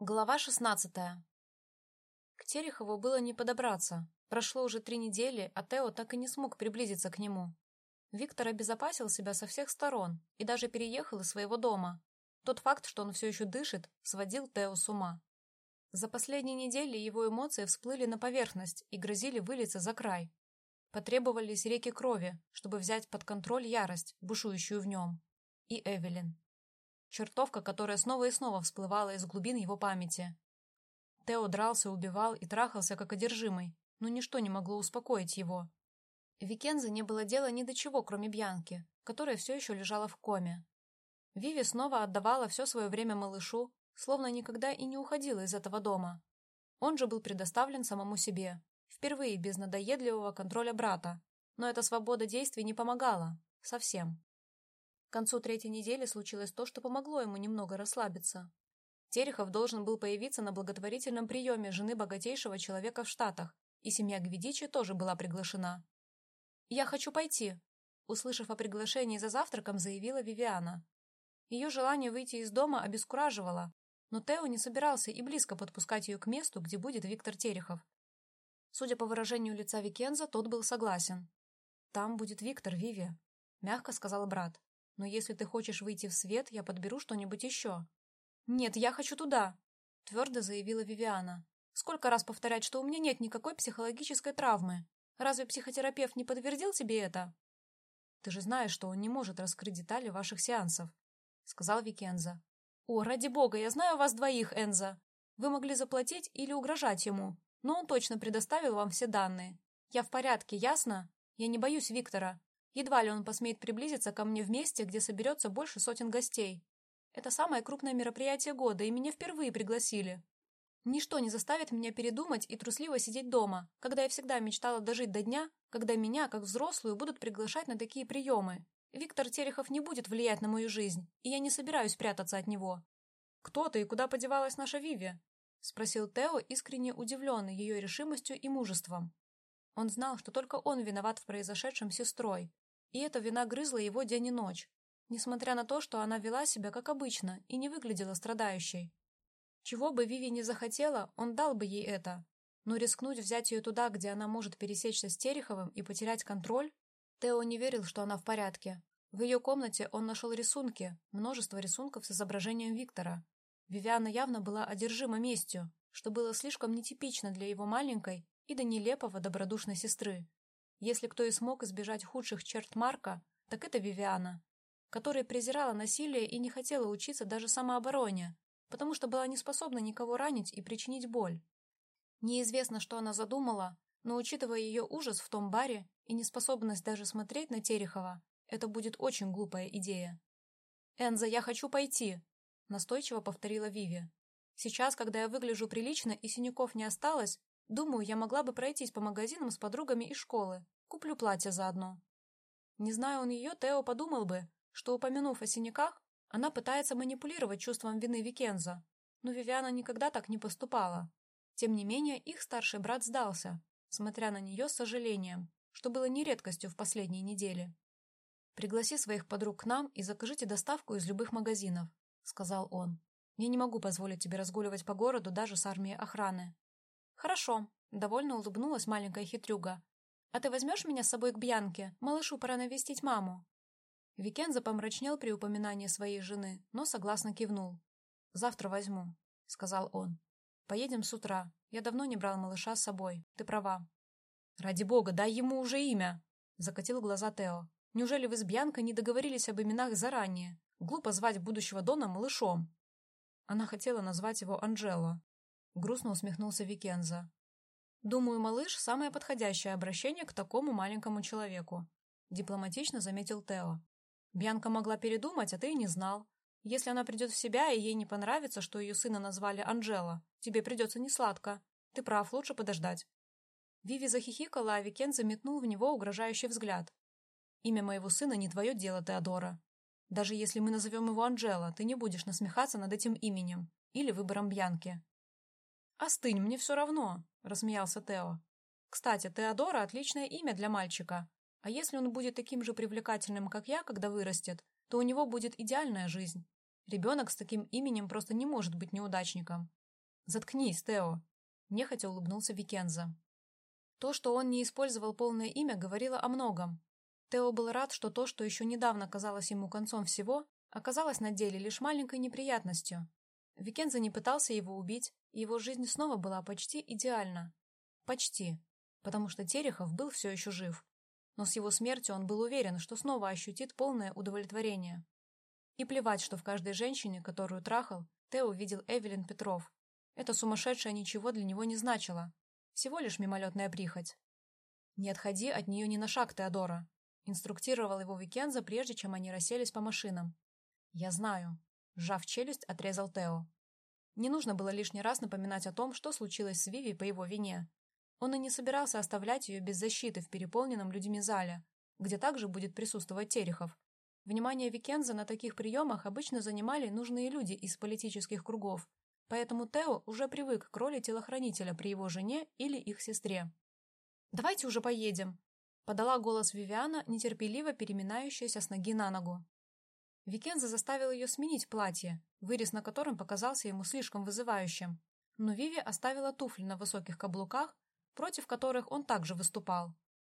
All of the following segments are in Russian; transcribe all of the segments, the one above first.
Глава шестнадцатая. К Терехову было не подобраться. Прошло уже три недели, а Тео так и не смог приблизиться к нему. Виктор обезопасил себя со всех сторон и даже переехал из своего дома. Тот факт, что он все еще дышит, сводил Тео с ума. За последние недели его эмоции всплыли на поверхность и грозили вылиться за край. Потребовались реки крови, чтобы взять под контроль ярость, бушующую в нем. И Эвелин. Чертовка, которая снова и снова всплывала из глубин его памяти. Тео дрался, убивал и трахался как одержимый, но ничто не могло успокоить его. Викензе не было дела ни до чего, кроме Бьянки, которая все еще лежала в коме. Виви снова отдавала все свое время малышу, словно никогда и не уходила из этого дома. Он же был предоставлен самому себе, впервые без надоедливого контроля брата, но эта свобода действий не помогала. Совсем. К концу третьей недели случилось то, что помогло ему немного расслабиться. Терехов должен был появиться на благотворительном приеме жены богатейшего человека в Штатах, и семья Гвидичи тоже была приглашена. «Я хочу пойти», — услышав о приглашении за завтраком, заявила Вивиана. Ее желание выйти из дома обескураживало, но Тео не собирался и близко подпускать ее к месту, где будет Виктор Терехов. Судя по выражению лица Викенза, тот был согласен. «Там будет Виктор, Виви», — мягко сказал брат. Но если ты хочешь выйти в свет, я подберу что-нибудь еще. Нет, я хочу туда, твердо заявила Вивиана. Сколько раз повторять, что у меня нет никакой психологической травмы? Разве психотерапевт не подтвердил тебе это? Ты же знаешь, что он не может раскрыть детали ваших сеансов, сказал Викенза. О, ради бога, я знаю вас двоих, Энза. Вы могли заплатить или угрожать ему, но он точно предоставил вам все данные. Я в порядке, ясно? Я не боюсь Виктора. Едва ли он посмеет приблизиться ко мне в месте, где соберется больше сотен гостей. Это самое крупное мероприятие года, и меня впервые пригласили. Ничто не заставит меня передумать и трусливо сидеть дома, когда я всегда мечтала дожить до дня, когда меня, как взрослую, будут приглашать на такие приемы. Виктор Терехов не будет влиять на мою жизнь, и я не собираюсь прятаться от него. «Кто ты и куда подевалась наша Виви?» — спросил Тео, искренне удивленный ее решимостью и мужеством. Он знал, что только он виноват в произошедшем с сестрой, и эта вина грызла его день и ночь, несмотря на то, что она вела себя как обычно и не выглядела страдающей. Чего бы Виви не захотела, он дал бы ей это, но рискнуть взять ее туда, где она может пересечься с Тереховым и потерять контроль? Тео не верил, что она в порядке. В ее комнате он нашел рисунки, множество рисунков с изображением Виктора. Вивиана явно была одержима местью, что было слишком нетипично для его маленькой и до нелепого добродушной сестры. Если кто и смог избежать худших черт Марка, так это Вивиана, которая презирала насилие и не хотела учиться даже самообороне, потому что была не способна никого ранить и причинить боль. Неизвестно, что она задумала, но учитывая ее ужас в том баре и неспособность даже смотреть на Терехова, это будет очень глупая идея. «Энза, я хочу пойти», — настойчиво повторила Виви. «Сейчас, когда я выгляжу прилично и синяков не осталось, Думаю, я могла бы пройтись по магазинам с подругами из школы. Куплю платье заодно. Не зная он ее, Тео подумал бы, что, упомянув о синяках, она пытается манипулировать чувством вины Викенза. Но Вивиана никогда так не поступала. Тем не менее, их старший брат сдался, смотря на нее с сожалением, что было не редкостью в последние недели. «Пригласи своих подруг к нам и закажите доставку из любых магазинов», — сказал он. «Я не могу позволить тебе разгуливать по городу даже с армией охраны. «Хорошо», — довольно улыбнулась маленькая хитрюга. «А ты возьмешь меня с собой к Бьянке? Малышу пора навестить маму». Викенза помрачнел при упоминании своей жены, но согласно кивнул. «Завтра возьму», — сказал он. «Поедем с утра. Я давно не брал малыша с собой. Ты права». «Ради бога, дай ему уже имя!» — закатил глаза Тео. «Неужели вы с Бьянкой не договорились об именах заранее? Глупо звать будущего Дона малышом». Она хотела назвать его Анджело, Грустно усмехнулся Викенза. «Думаю, малыш – самое подходящее обращение к такому маленькому человеку», – дипломатично заметил Тео. «Бьянка могла передумать, а ты и не знал. Если она придет в себя, и ей не понравится, что ее сына назвали Анжела, тебе придется несладко. Ты прав, лучше подождать». Виви захихикала, а Викенза метнул в него угрожающий взгляд. «Имя моего сына не твое дело, Теодора. Даже если мы назовем его Анжела, ты не будешь насмехаться над этим именем или выбором Бьянки. «Остынь, мне все равно», — рассмеялся Тео. «Кстати, Теодора — отличное имя для мальчика. А если он будет таким же привлекательным, как я, когда вырастет, то у него будет идеальная жизнь. Ребенок с таким именем просто не может быть неудачником. «Заткнись, Тео!» — нехотя улыбнулся Викенза. То, что он не использовал полное имя, говорило о многом. Тео был рад, что то, что еще недавно казалось ему концом всего, оказалось на деле лишь маленькой неприятностью. Викенза не пытался его убить, его жизнь снова была почти идеальна. Почти. Потому что Терехов был все еще жив. Но с его смертью он был уверен, что снова ощутит полное удовлетворение. И плевать, что в каждой женщине, которую трахал, Тео видел Эвелин Петров. Это сумасшедшее ничего для него не значило. Всего лишь мимолетная прихоть. «Не отходи от нее ни на шаг, Теодора», — инструктировал его Викенза, прежде чем они расселись по машинам. «Я знаю», — сжав челюсть, отрезал Тео. Не нужно было лишний раз напоминать о том, что случилось с Виви по его вине. Он и не собирался оставлять ее без защиты в переполненном людьми зале, где также будет присутствовать Терехов. Внимание Викенза на таких приемах обычно занимали нужные люди из политических кругов, Поэтому Тео уже привык к роли телохранителя при его жене или их сестре. «Давайте уже поедем», — подала голос Вивиана, нетерпеливо переминающаяся с ноги на ногу. Викенза заставил ее сменить платье, вырез на котором показался ему слишком вызывающим. Но Виви оставила туфли на высоких каблуках, против которых он также выступал.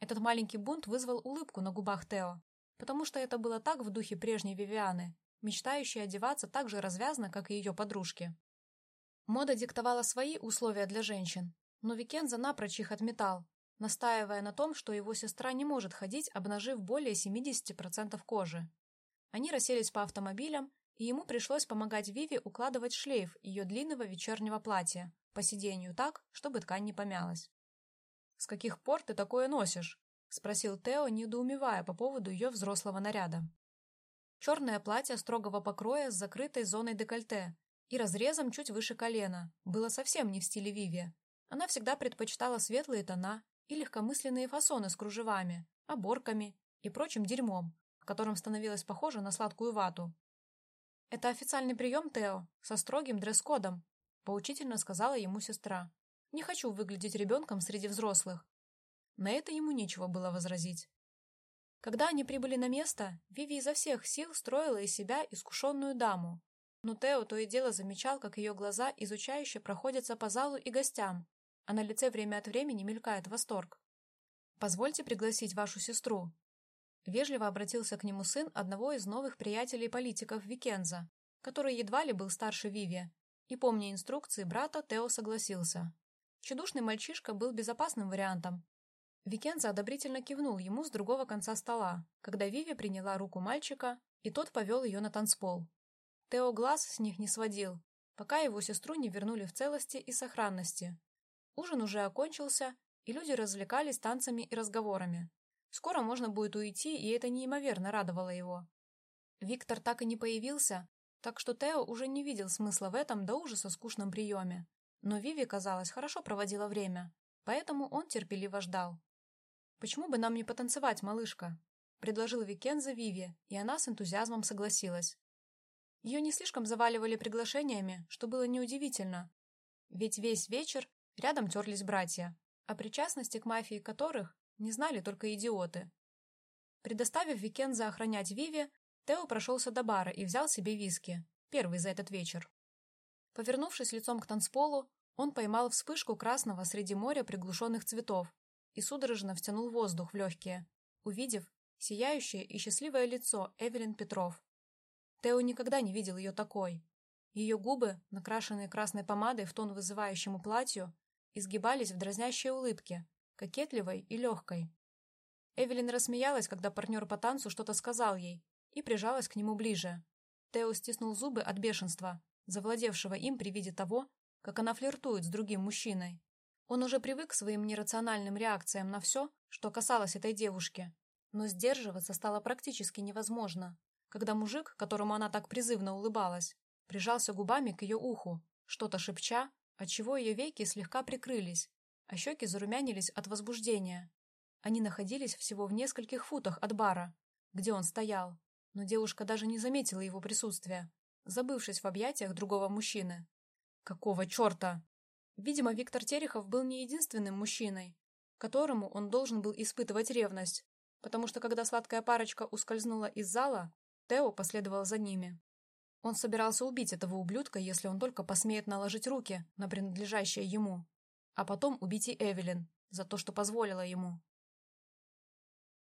Этот маленький бунт вызвал улыбку на губах Тео, потому что это было так в духе прежней Вивианы, мечтающей одеваться так же развязно, как и ее подружки. Мода диктовала свои условия для женщин, но Викенза напрочь их отметал, настаивая на том, что его сестра не может ходить, обнажив более 70% кожи. Они расселись по автомобилям, и ему пришлось помогать Виви укладывать шлейф ее длинного вечернего платья по сиденью так, чтобы ткань не помялась. «С каких пор ты такое носишь?» — спросил Тео, недоумевая по поводу ее взрослого наряда. Черное платье строгого покроя с закрытой зоной декольте, и разрезом чуть выше колена. Было совсем не в стиле Виви. Она всегда предпочитала светлые тона и легкомысленные фасоны с кружевами, оборками и прочим дерьмом, которым становилось похоже на сладкую вату. «Это официальный прием, Тео, со строгим дресс-кодом», поучительно сказала ему сестра. «Не хочу выглядеть ребенком среди взрослых». На это ему нечего было возразить. Когда они прибыли на место, Виви изо всех сил строила из себя искушенную даму, но Тео то и дело замечал, как ее глаза изучающе проходятся по залу и гостям, а на лице время от времени мелькает восторг. «Позвольте пригласить вашу сестру». Вежливо обратился к нему сын одного из новых приятелей-политиков Викенза, который едва ли был старше Виви, и, помня инструкции брата, Тео согласился. Чудушный мальчишка был безопасным вариантом. Викенза одобрительно кивнул ему с другого конца стола, когда Виви приняла руку мальчика, и тот повел ее на танцпол. Тео глаз с них не сводил, пока его сестру не вернули в целости и сохранности. Ужин уже окончился, и люди развлекались танцами и разговорами. Скоро можно будет уйти, и это неимоверно радовало его. Виктор так и не появился, так что Тео уже не видел смысла в этом до ужаса скучном приеме. Но Виви, казалось, хорошо проводила время, поэтому он терпеливо ждал. «Почему бы нам не потанцевать, малышка?» — предложил Викенза Виви, и она с энтузиазмом согласилась. Ее не слишком заваливали приглашениями, что было неудивительно. Ведь весь вечер рядом терлись братья, о причастности к мафии которых не знали только идиоты. Предоставив Викенза охранять Виви, Тео прошелся до бара и взял себе виски, первый за этот вечер. Повернувшись лицом к танцполу, он поймал вспышку красного среди моря приглушенных цветов и судорожно втянул воздух в легкие, увидев сияющее и счастливое лицо Эвелин Петров. Тео никогда не видел ее такой. Ее губы, накрашенные красной помадой в тон вызывающему платью, изгибались в дразнящей улыбке, кокетливой и легкой. Эвелин рассмеялась, когда партнер по танцу что-то сказал ей, и прижалась к нему ближе. Тео стиснул зубы от бешенства, завладевшего им при виде того, как она флиртует с другим мужчиной. Он уже привык к своим нерациональным реакциям на все, что касалось этой девушки, но сдерживаться стало практически невозможно когда мужик, которому она так призывно улыбалась, прижался губами к ее уху, что-то шепча, отчего ее веки слегка прикрылись, а щеки зарумянились от возбуждения. Они находились всего в нескольких футах от бара, где он стоял, но девушка даже не заметила его присутствия, забывшись в объятиях другого мужчины. Какого черта? Видимо, Виктор Терехов был не единственным мужчиной, которому он должен был испытывать ревность, потому что когда сладкая парочка ускользнула из зала, Тео последовал за ними. Он собирался убить этого ублюдка, если он только посмеет наложить руки на принадлежащее ему, а потом убить и Эвелин за то, что позволила ему.